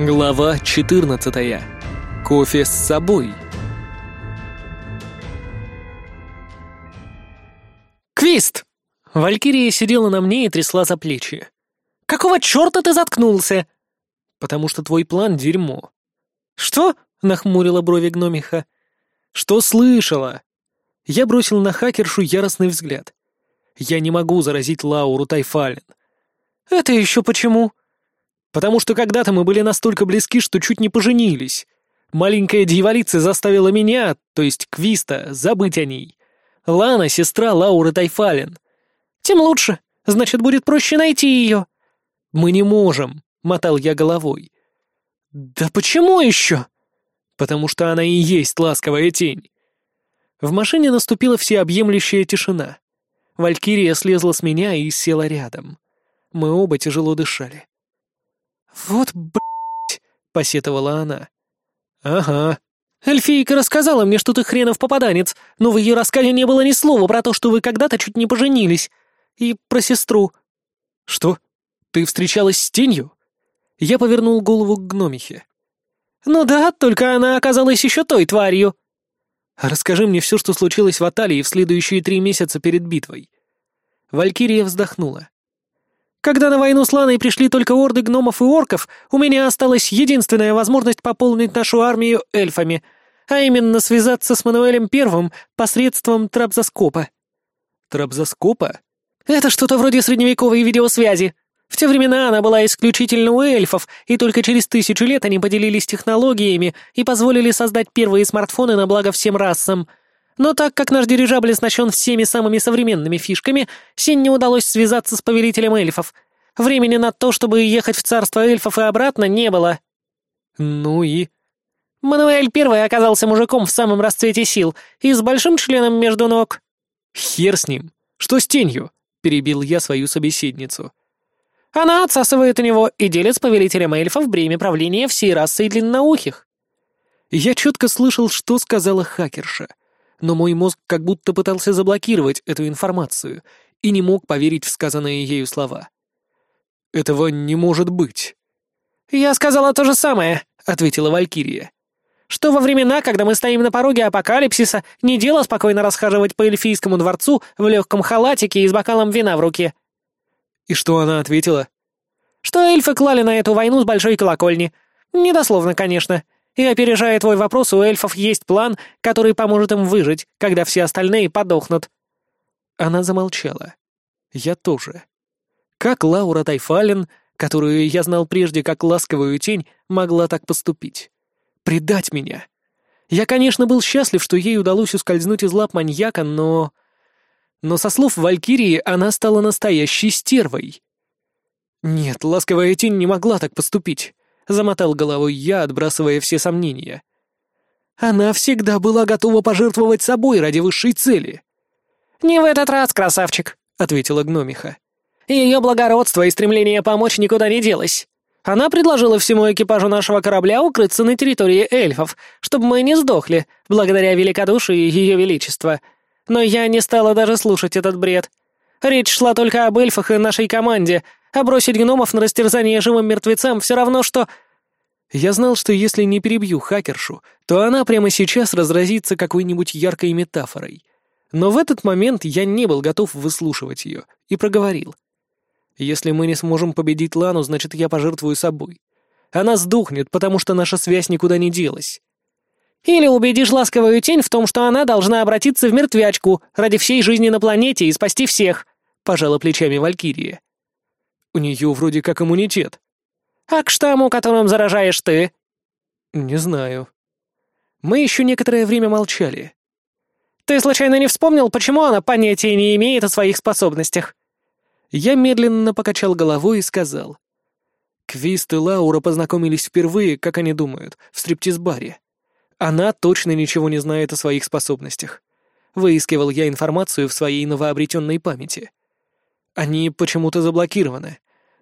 Глава 14. Кофе с собой. Квист! Валькирия сидела на мне и трясла за плечи. «Какого черта ты заткнулся?» «Потому что твой план — дерьмо». «Что?» — нахмурила брови гномиха. «Что слышала?» Я бросил на хакершу яростный взгляд. «Я не могу заразить Лауру Тайфален». «Это еще почему?» Потому что когда-то мы были настолько близки, что чуть не поженились. Маленькая дьяволица заставила меня, то есть Квиста, забыть о ней. Лана — сестра Лауры Тайфален. Тем лучше. Значит, будет проще найти ее. Мы не можем, — мотал я головой. Да почему еще? Потому что она и есть ласковая тень. В машине наступила всеобъемлющая тишина. Валькирия слезла с меня и села рядом. Мы оба тяжело дышали. «Вот, блядь!» — посетовала она. «Ага. Эльфийка рассказала мне, что ты хренов попаданец, но в ее рассказе не было ни слова про то, что вы когда-то чуть не поженились. И про сестру». «Что? Ты встречалась с тенью?» Я повернул голову к гномихе. «Ну да, только она оказалась еще той тварью». «Расскажи мне все, что случилось в Аталии в следующие три месяца перед битвой». Валькирия вздохнула. Когда на войну с Ланой пришли только орды гномов и орков, у меня осталась единственная возможность пополнить нашу армию эльфами, а именно связаться с Мануэлем Первым посредством трапзоскопа». «Трапзоскопа?» «Это что-то вроде средневековой видеосвязи. В те времена она была исключительно у эльфов, и только через тысячу лет они поделились технологиями и позволили создать первые смартфоны на благо всем расам. Но так как наш дирижабль оснащен всеми самыми современными фишками, Син не удалось связаться с повелителем эльфов. Времени на то, чтобы ехать в царство эльфов и обратно, не было. Ну и... Мануэль первый оказался мужиком в самом расцвете сил и с большим членом между ног. Хер с ним. Что с тенью? Перебил я свою собеседницу. Она отсасывает у него и делит с повелителем эльфов бремя правления всей расы и длинноухих. Я четко слышал, что сказала хакерша — но мой мозг как будто пытался заблокировать эту информацию и не мог поверить в сказанные ею слова. «Этого не может быть». «Я сказала то же самое», — ответила Валькирия. «Что во времена, когда мы стоим на пороге апокалипсиса, не дело спокойно расхаживать по эльфийскому дворцу в легком халатике и с бокалом вина в руке». «И что она ответила?» «Что эльфы клали на эту войну с большой колокольни. Недословно, конечно», и опережая твой вопрос, у эльфов есть план, который поможет им выжить, когда все остальные подохнут». Она замолчала. Я тоже. Как Лаура Тайфалин, которую я знал прежде как ласковую тень, могла так поступить? Предать меня. Я, конечно, был счастлив, что ей удалось ускользнуть из лап маньяка, но... Но со слов Валькирии она стала настоящей стервой. Нет, ласковая тень не могла так поступить замотал головой я, отбрасывая все сомнения. «Она всегда была готова пожертвовать собой ради высшей цели». «Не в этот раз, красавчик», — ответила гномиха. «Ее благородство и стремление помочь никуда не делось. Она предложила всему экипажу нашего корабля укрыться на территории эльфов, чтобы мы не сдохли, благодаря великодушию ее величества. Но я не стала даже слушать этот бред. Речь шла только об эльфах и нашей команде, а бросить гномов на растерзание живым мертвецам все равно, что... Я знал, что если не перебью хакершу, то она прямо сейчас разразится какой-нибудь яркой метафорой. Но в этот момент я не был готов выслушивать ее и проговорил. «Если мы не сможем победить Лану, значит, я пожертвую собой. Она сдохнет, потому что наша связь никуда не делась». «Или убедишь ласковую тень в том, что она должна обратиться в мертвячку ради всей жизни на планете и спасти всех», — пожала плечами Валькирия. У нее вроде как иммунитет. А к штамму, которым заражаешь ты? Не знаю. Мы еще некоторое время молчали. Ты случайно не вспомнил, почему она понятия не имеет о своих способностях? Я медленно покачал головой и сказал. Квист и Лаура познакомились впервые, как они думают, в стриптиз-баре. Она точно ничего не знает о своих способностях. Выискивал я информацию в своей новообретенной памяти. Они почему-то заблокированы.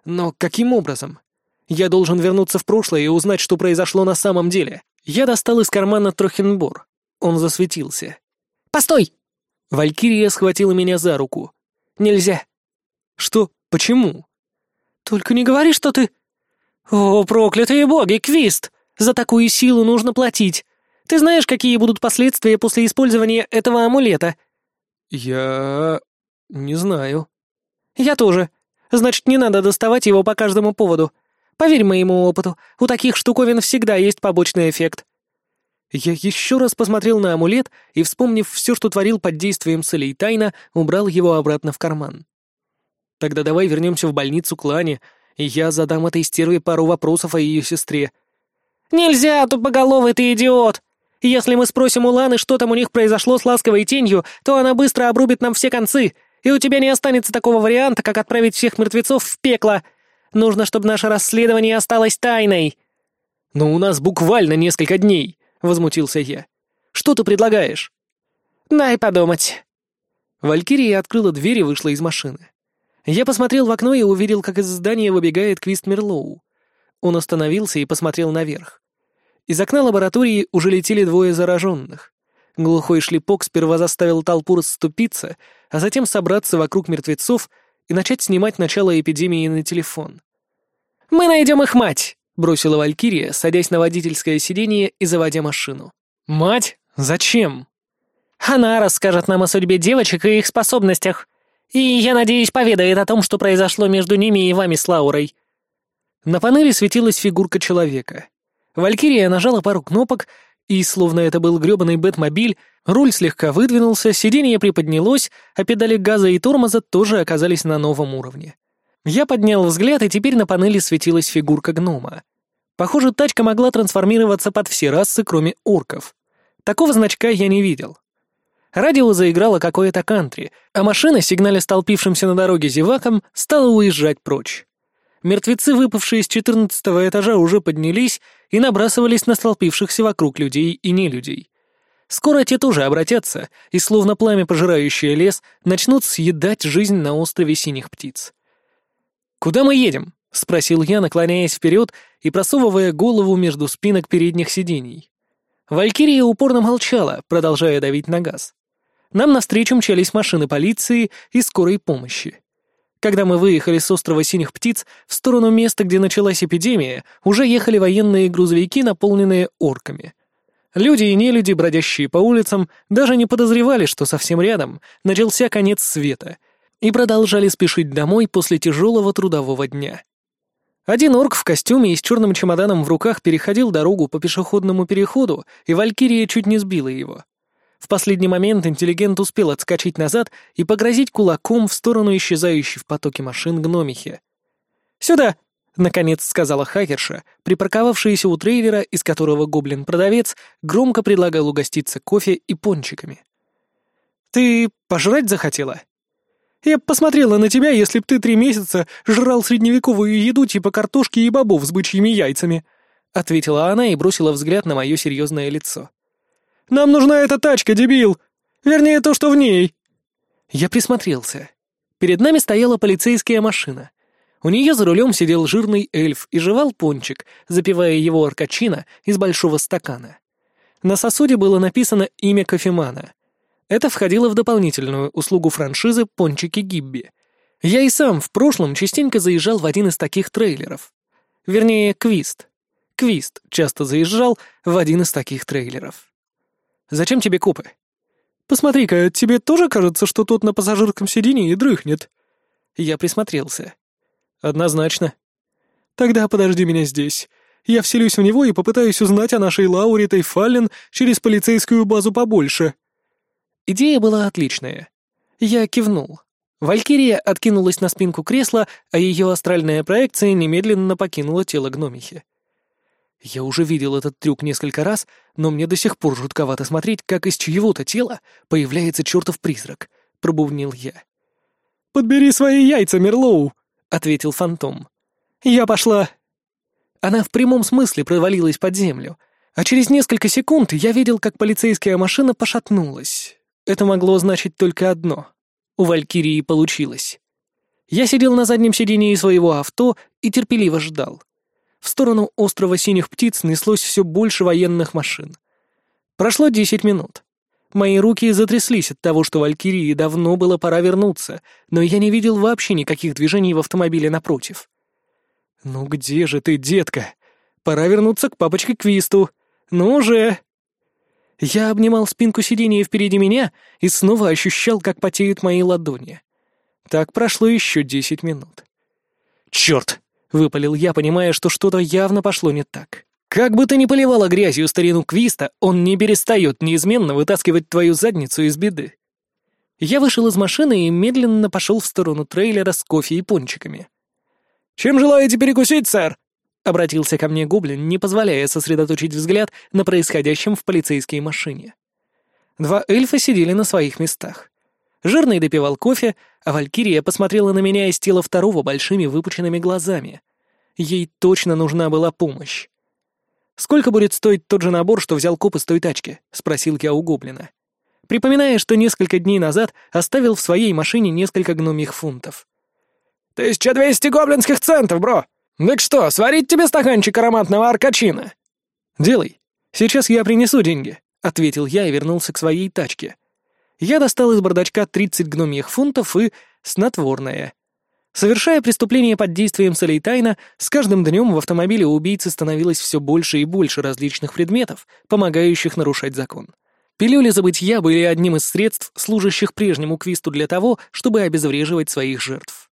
Но каким образом? Я должен вернуться в прошлое и узнать, что произошло на самом деле. Я достал из кармана Трохенбор. Он засветился. «Постой!» Валькирия схватила меня за руку. «Нельзя!» «Что? Почему?» «Только не говори, что ты...» «О, проклятые боги, Квист! За такую силу нужно платить! Ты знаешь, какие будут последствия после использования этого амулета?» «Я... не знаю». «Я тоже. Значит, не надо доставать его по каждому поводу. Поверь моему опыту, у таких штуковин всегда есть побочный эффект». Я еще раз посмотрел на амулет и, вспомнив все, что творил под действием целей тайна, убрал его обратно в карман. «Тогда давай вернемся в больницу к Лане, и я задам этой стерве пару вопросов о ее сестре». «Нельзя, тупоголовый ты идиот! Если мы спросим у Ланы, что там у них произошло с ласковой тенью, то она быстро обрубит нам все концы, и у тебя не останется такого варианта, как отправить всех мертвецов в пекло. Нужно, чтобы наше расследование осталось тайной». «Но у нас буквально несколько дней», — возмутился я. «Что ты предлагаешь?» «Дай подумать». Валькирия открыла дверь и вышла из машины. Я посмотрел в окно и увидел, как из здания выбегает Квист Мерлоу. Он остановился и посмотрел наверх. Из окна лаборатории уже летели двое зараженных. Глухой шлепок сперва заставил толпу расступиться, а затем собраться вокруг мертвецов и начать снимать начало эпидемии на телефон. «Мы найдем их мать!» — бросила Валькирия, садясь на водительское сиденье и заводя машину. «Мать? Зачем?» «Она расскажет нам о судьбе девочек и их способностях. И, я надеюсь, поведает о том, что произошло между ними и вами с Лаурой». На панели светилась фигурка человека. Валькирия нажала пару кнопок, и, словно это был грёбаный Бэтмобиль, руль слегка выдвинулся, сиденье приподнялось, а педали газа и тормоза тоже оказались на новом уровне. Я поднял взгляд, и теперь на панели светилась фигурка гнома. Похоже, тачка могла трансформироваться под все расы, кроме орков. Такого значка я не видел. Радио заиграло какое-то кантри, а машина, сигналя столпившимся на дороге зевакам, стала уезжать прочь. Мертвецы, выпавшие с четырнадцатого этажа, уже поднялись и набрасывались на столпившихся вокруг людей и нелюдей. Скоро те тоже обратятся, и словно пламя, пожирающее лес, начнут съедать жизнь на острове синих птиц. «Куда мы едем?» — спросил я, наклоняясь вперед и просовывая голову между спинок передних сидений. Валькирия упорно молчала, продолжая давить на газ. Нам навстречу мчались машины полиции и скорой помощи. Когда мы выехали с острова Синих Птиц в сторону места, где началась эпидемия, уже ехали военные грузовики, наполненные орками. Люди и нелюди, бродящие по улицам, даже не подозревали, что совсем рядом начался конец света, и продолжали спешить домой после тяжелого трудового дня. Один орк в костюме и с черным чемоданом в руках переходил дорогу по пешеходному переходу, и Валькирия чуть не сбила его. В последний момент интеллигент успел отскочить назад и погрозить кулаком в сторону исчезающей в потоке машин гномихи. «Сюда!» — наконец сказала хакерша, припарковавшаяся у трейлера, из которого гоблин-продавец громко предлагал угоститься кофе и пончиками. «Ты пожрать захотела?» «Я посмотрела на тебя, если б ты три месяца жрал средневековую еду типа картошки и бобов с бычьими яйцами», — ответила она и бросила взгляд на мое серьезное лицо. Нам нужна эта тачка, дебил! Вернее, то, что в ней!» Я присмотрелся. Перед нами стояла полицейская машина. У нее за рулем сидел жирный эльф и жевал пончик, запивая его аркачина из большого стакана. На сосуде было написано имя кофемана. Это входило в дополнительную услугу франшизы «Пончики Гибби». Я и сам в прошлом частенько заезжал в один из таких трейлеров. Вернее, Квист. Квист часто заезжал в один из таких трейлеров. Зачем тебе купы? Посмотри-ка, тебе тоже кажется, что тот на пассажирском сиденье дрыхнет?» Я присмотрелся. «Однозначно». «Тогда подожди меня здесь. Я вселюсь в него и попытаюсь узнать о нашей Лауре Тайфаллен через полицейскую базу побольше». Идея была отличная. Я кивнул. Валькирия откинулась на спинку кресла, а ее астральная проекция немедленно покинула тело гномихи. Я уже видел этот трюк несколько раз, но мне до сих пор жутковато смотреть, как из чьего-то тела появляется чертов призрак», — пробубнил я. «Подбери свои яйца, Мерлоу!» — ответил фантом. «Я пошла!» Она в прямом смысле провалилась под землю, а через несколько секунд я видел, как полицейская машина пошатнулась. Это могло значить только одно. У Валькирии получилось. Я сидел на заднем сидении своего авто и терпеливо ждал. В сторону острова синих птиц неслось все больше военных машин. Прошло 10 минут. Мои руки затряслись от того, что Валькирии давно было пора вернуться, но я не видел вообще никаких движений в автомобиле напротив. «Ну где же ты, детка? Пора вернуться к папочке Квисту. Ну же!» Я обнимал спинку сиденья впереди меня и снова ощущал, как потеют мои ладони. Так прошло еще десять минут. «Черт!» — выпалил я, понимая, что что-то явно пошло не так. «Как бы ты ни поливала грязью старину Квиста, он не перестает неизменно вытаскивать твою задницу из беды». Я вышел из машины и медленно пошел в сторону трейлера с кофе и пончиками. «Чем желаете перекусить, сэр?» — обратился ко мне Гоблин, не позволяя сосредоточить взгляд на происходящем в полицейской машине. Два эльфа сидели на своих местах. Жирный допивал кофе, а Валькирия посмотрела на меня из тела второго большими выпученными глазами. Ей точно нужна была помощь. «Сколько будет стоить тот же набор, что взял коп из той тачки?» — спросил я у Гоблина. Припоминая, что несколько дней назад оставил в своей машине несколько гномих фунтов. «Тысяча двести гоблинских центов, бро! Так что, сварить тебе стаканчик ароматного аркачина?» «Делай. Сейчас я принесу деньги», — ответил я и вернулся к своей тачке я достал из бардачка 30 гномьих фунтов и снотворное. Совершая преступление под действием Салейтайна, с каждым днем в автомобиле убийцы становилось все больше и больше различных предметов, помогающих нарушать закон. Пилюли забытья были одним из средств, служащих прежнему квисту для того, чтобы обезвреживать своих жертв.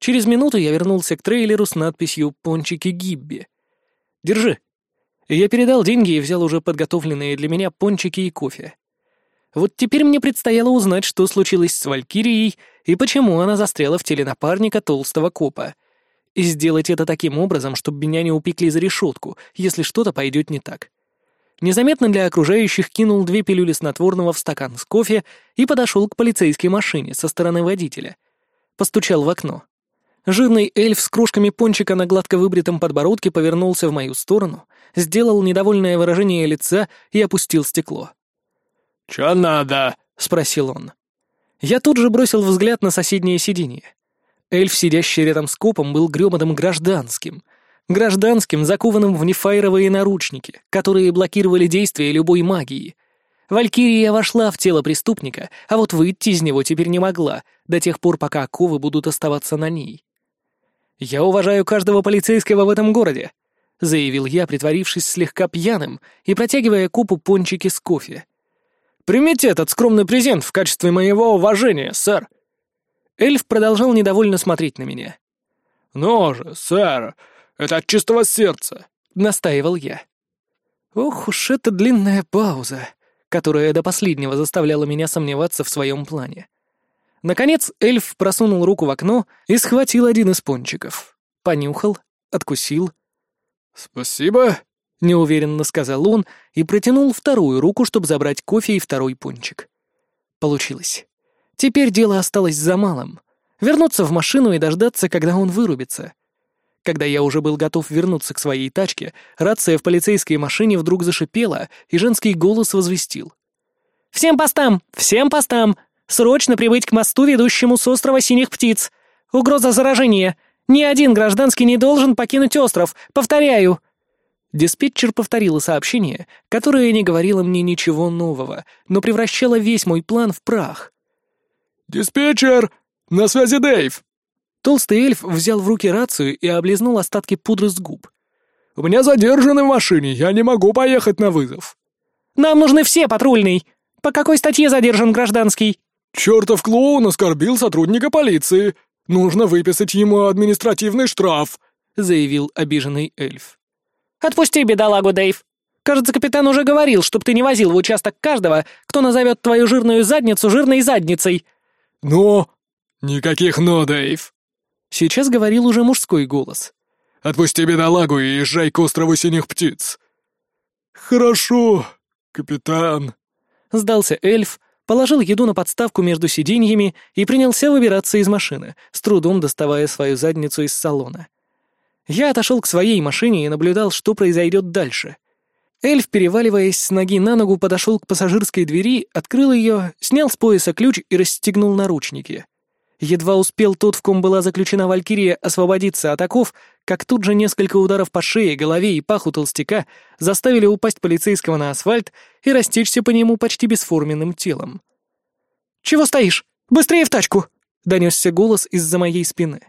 Через минуту я вернулся к трейлеру с надписью «Пончики Гибби». «Держи». Я передал деньги и взял уже подготовленные для меня пончики и кофе. Вот теперь мне предстояло узнать, что случилось с Валькирией и почему она застряла в теле напарника толстого копа. И сделать это таким образом, чтобы меня не упекли за решетку, если что-то пойдет не так. Незаметно для окружающих кинул две пилюли снотворного в стакан с кофе и подошел к полицейской машине со стороны водителя. Постучал в окно. Жирный эльф с кружками пончика на гладко выбритом подбородке повернулся в мою сторону, сделал недовольное выражение лица и опустил стекло. «Чё надо?» — спросил он. Я тут же бросил взгляд на соседнее сиденье. Эльф, сидящий рядом с копом, был грёмодом гражданским. Гражданским, закованным в нефайровые наручники, которые блокировали действия любой магии. Валькирия вошла в тело преступника, а вот выйти из него теперь не могла, до тех пор, пока оковы будут оставаться на ней. «Я уважаю каждого полицейского в этом городе», — заявил я, притворившись слегка пьяным и протягивая копу пончики с кофе. Примите этот скромный презент в качестве моего уважения, сэр!» Эльф продолжал недовольно смотреть на меня. Но же, сэр, это от чистого сердца!» — настаивал я. Ох уж эта длинная пауза, которая до последнего заставляла меня сомневаться в своем плане. Наконец эльф просунул руку в окно и схватил один из пончиков. Понюхал, откусил. «Спасибо!» — неуверенно сказал он и протянул вторую руку, чтобы забрать кофе и второй пончик. Получилось. Теперь дело осталось за малым. Вернуться в машину и дождаться, когда он вырубится. Когда я уже был готов вернуться к своей тачке, рация в полицейской машине вдруг зашипела, и женский голос возвестил. «Всем постам! Всем постам! Срочно прибыть к мосту, ведущему с острова Синих Птиц! Угроза заражения! Ни один гражданский не должен покинуть остров! Повторяю!» Диспетчер повторила сообщение, которое не говорило мне ничего нового, но превращало весь мой план в прах. «Диспетчер! На связи Дэйв!» Толстый эльф взял в руки рацию и облизнул остатки пудры с губ. «У меня задержаны в машине, я не могу поехать на вызов». «Нам нужны все, патрульный! По какой статье задержан гражданский?» Чёртов клоун оскорбил сотрудника полиции! Нужно выписать ему административный штраф!» — заявил обиженный эльф. Отпусти, бедолагу, Дэйв. Кажется, капитан уже говорил, чтоб ты не возил в участок каждого, кто назовет твою жирную задницу жирной задницей». «Но...» «Никаких «но», Дэйв». Сейчас говорил уже мужской голос. «Отпусти бедолагу и езжай к острову синих птиц». «Хорошо, капитан», — сдался эльф, положил еду на подставку между сиденьями и принялся выбираться из машины, с трудом доставая свою задницу из салона. Я отошел к своей машине и наблюдал, что произойдет дальше. Эльф, переваливаясь с ноги на ногу, подошел к пассажирской двери, открыл ее, снял с пояса ключ и расстегнул наручники. Едва успел тот, в ком была заключена Валькирия, освободиться от оков, как тут же несколько ударов по шее, голове и паху толстяка заставили упасть полицейского на асфальт и растечься по нему почти бесформенным телом. «Чего стоишь? Быстрее в тачку!» — донесся голос из-за моей спины.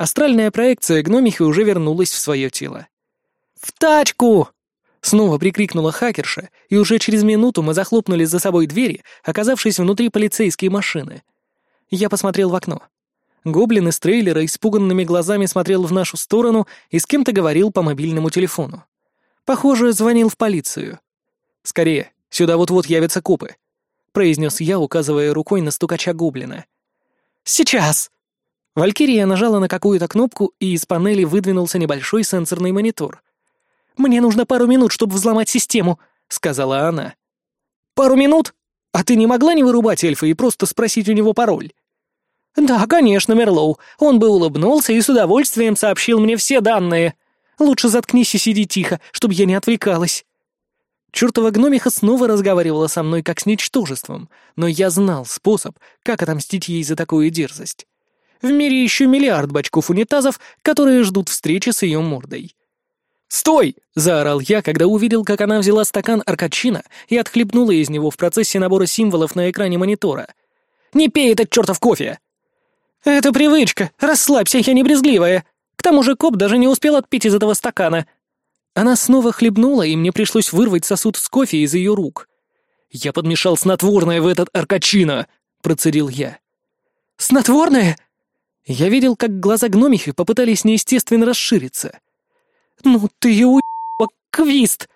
Астральная проекция э, гномихи уже вернулась в свое тело. «В тачку!» Снова прикрикнула хакерша, и уже через минуту мы захлопнули за собой двери, оказавшись внутри полицейской машины. Я посмотрел в окно. Гоблин из трейлера испуганными глазами смотрел в нашу сторону и с кем-то говорил по мобильному телефону. Похоже, звонил в полицию. «Скорее, сюда вот-вот явятся копы», — произнес я, указывая рукой на стукача Гоблина. «Сейчас!» Валькирия нажала на какую-то кнопку, и из панели выдвинулся небольшой сенсорный монитор. «Мне нужно пару минут, чтобы взломать систему», — сказала она. «Пару минут? А ты не могла не вырубать эльфа и просто спросить у него пароль?» «Да, конечно, Мерлоу. Он бы улыбнулся и с удовольствием сообщил мне все данные. Лучше заткнись и сиди тихо, чтобы я не отвлекалась». Чёртова гномиха снова разговаривала со мной как с ничтожеством, но я знал способ, как отомстить ей за такую дерзость. В мире еще миллиард бачков унитазов, которые ждут встречи с ее мордой. «Стой!» — заорал я, когда увидел, как она взяла стакан аркачина и отхлебнула из него в процессе набора символов на экране монитора. «Не пей этот чертов кофе!» «Это привычка! Расслабься, я не брезгливая! К тому же коп даже не успел отпить из этого стакана!» Она снова хлебнула, и мне пришлось вырвать сосуд с кофе из ее рук. «Я подмешал снотворное в этот аркачина!» — процедил я. «Снотворное?» Я видел, как глаза гномихи попытались неестественно расшириться. «Ну ты и у... квист!»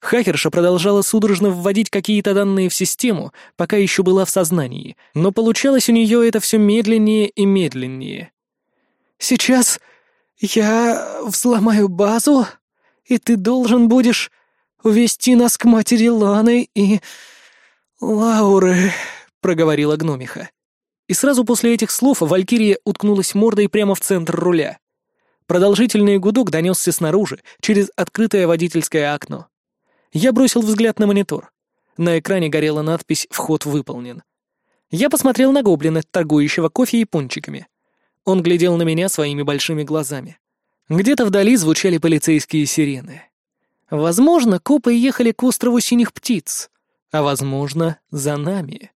Хакерша продолжала судорожно вводить какие-то данные в систему, пока еще была в сознании, но получалось у нее это все медленнее и медленнее. «Сейчас я взломаю базу, и ты должен будешь увести нас к матери Ланы и... Лауры», — проговорила гномиха. И сразу после этих слов Валькирия уткнулась мордой прямо в центр руля. Продолжительный гудок донесся снаружи, через открытое водительское окно. Я бросил взгляд на монитор. На экране горела надпись «Вход выполнен». Я посмотрел на гоблина, торгующего кофе и пончиками. Он глядел на меня своими большими глазами. Где-то вдали звучали полицейские сирены. Возможно, копы ехали к острову синих птиц, а возможно, за нами.